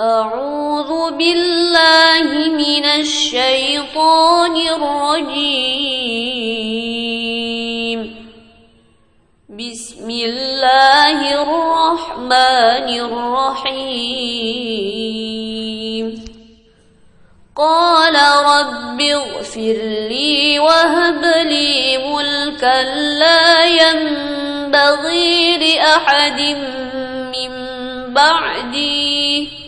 أعوذ بالله من الشيطان الرجيم. بسم الله الرحمن الرحيم. قال رب اغفر لي وهب لي ملكا لا ينبغي لأحد من بعدي.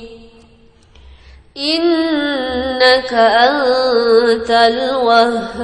إنك أنت الوهاب.